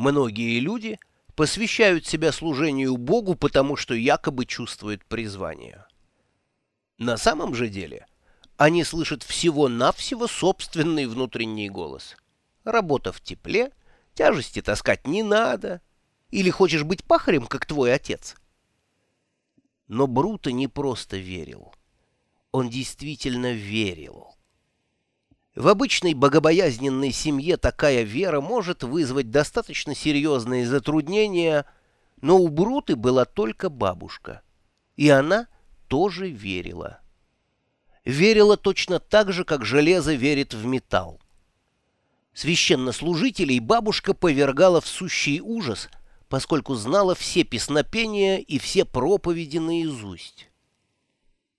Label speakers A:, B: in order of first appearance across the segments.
A: Многие люди посвящают себя служению Богу, потому что якобы чувствуют призвание. На самом же деле они слышат всего-навсего собственный внутренний голос. Работа в тепле, тяжести таскать не надо. Или хочешь быть пахарем, как твой отец? Но Бруто не просто верил. Он действительно верил. В обычной богобоязненной семье такая вера может вызвать достаточно серьезные затруднения, но у Бруты была только бабушка, и она тоже верила. Верила точно так же, как железо верит в металл. Священнослужителей бабушка повергала в сущий ужас, поскольку знала все песнопения и все проповеди наизусть.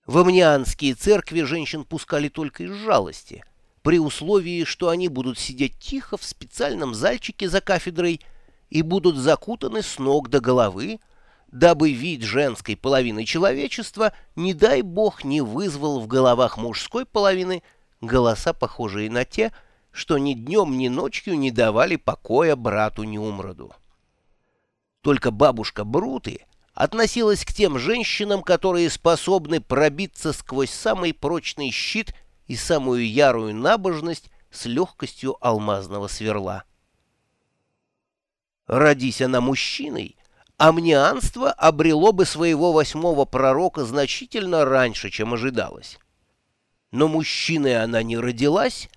A: В амнианские церкви женщин пускали только из жалости — при условии, что они будут сидеть тихо в специальном зальчике за кафедрой и будут закутаны с ног до головы, дабы вид женской половины человечества, не дай бог, не вызвал в головах мужской половины голоса, похожие на те, что ни днем, ни ночью не давали покоя брату Неумроду. Только бабушка Бруты относилась к тем женщинам, которые способны пробиться сквозь самый прочный щит и самую ярую набожность с легкостью алмазного сверла. Родись она мужчиной, амнианство обрело бы своего восьмого пророка значительно раньше, чем ожидалось. Но мужчиной она не родилась,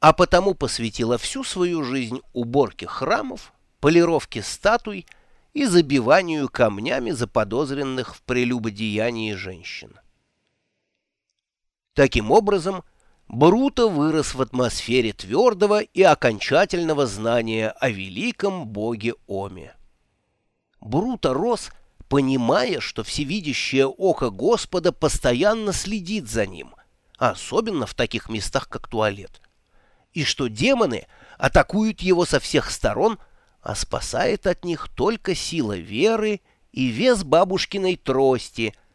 A: а потому посвятила всю свою жизнь уборке храмов, полировке статуй и забиванию камнями заподозренных в прелюбодеянии женщин. Таким образом, Бруто вырос в атмосфере твердого и окончательного знания о великом боге Оме. Бруто рос, понимая, что всевидящее око Господа постоянно следит за ним, особенно в таких местах, как туалет, и что демоны атакуют его со всех сторон, а спасает от них только сила веры и вес бабушкиной трости —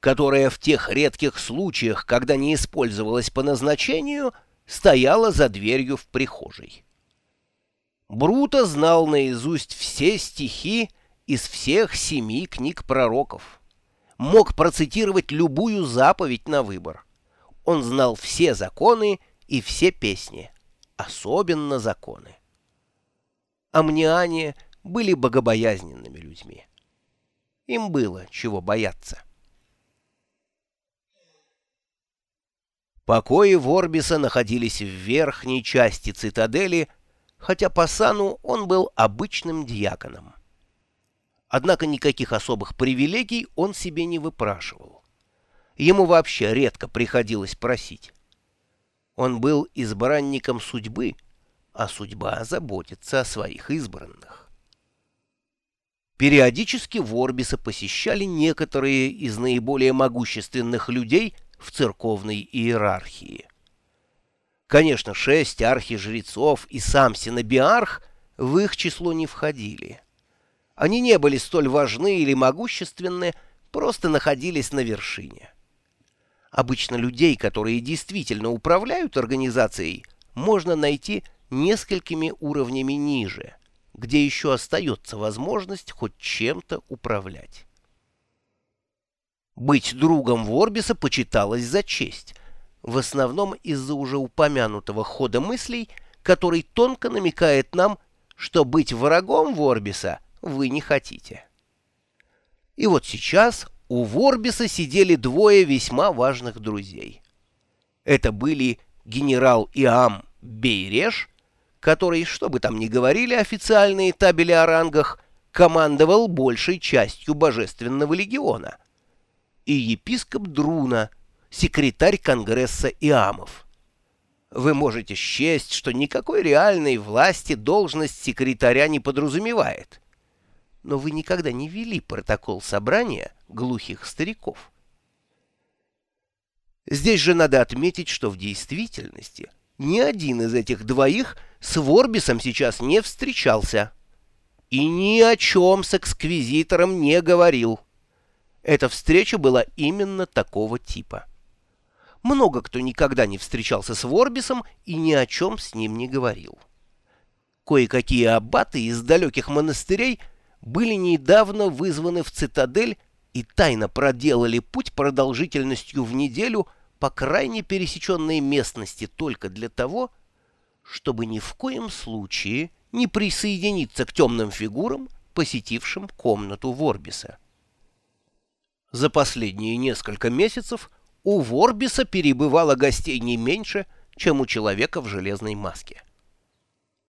A: которая в тех редких случаях, когда не использовалась по назначению, стояла за дверью в прихожей. Бруто знал наизусть все стихи из всех семи книг пророков. Мог процитировать любую заповедь на выбор. Он знал все законы и все песни, особенно законы. Амниане были богобоязненными людьми. Им было чего бояться. Покои Ворбиса находились в верхней части цитадели, хотя по сану он был обычным дьяконом. Однако никаких особых привилегий он себе не выпрашивал. Ему вообще редко приходилось просить. Он был избранником судьбы, а судьба заботится о своих избранных. Периодически Ворбиса посещали некоторые из наиболее могущественных людей – в церковной иерархии. Конечно, шесть архижрецов и сам Синобиарх в их число не входили. Они не были столь важны или могущественны, просто находились на вершине. Обычно людей, которые действительно управляют организацией, можно найти несколькими уровнями ниже, где еще остается возможность хоть чем-то управлять. Быть другом Ворбиса почиталось за честь, в основном из-за уже упомянутого хода мыслей, который тонко намекает нам, что быть врагом Ворбиса вы не хотите. И вот сейчас у Ворбиса сидели двое весьма важных друзей. Это были генерал Иам Бейреш, который, что бы там ни говорили официальные табели о рангах, командовал большей частью Божественного легиона — и епископ Друна, секретарь Конгресса Иамов. Вы можете счесть, что никакой реальной власти должность секретаря не подразумевает. Но вы никогда не вели протокол собрания глухих стариков. Здесь же надо отметить, что в действительности ни один из этих двоих с Ворбисом сейчас не встречался и ни о чем с эксквизитором не говорил. Эта встреча была именно такого типа. Много кто никогда не встречался с Ворбисом и ни о чем с ним не говорил. Кое-какие аббаты из далеких монастырей были недавно вызваны в цитадель и тайно проделали путь продолжительностью в неделю по крайне пересеченной местности только для того, чтобы ни в коем случае не присоединиться к темным фигурам, посетившим комнату Ворбиса. За последние несколько месяцев у Ворбиса перебывало гостей не меньше, чем у человека в железной маске.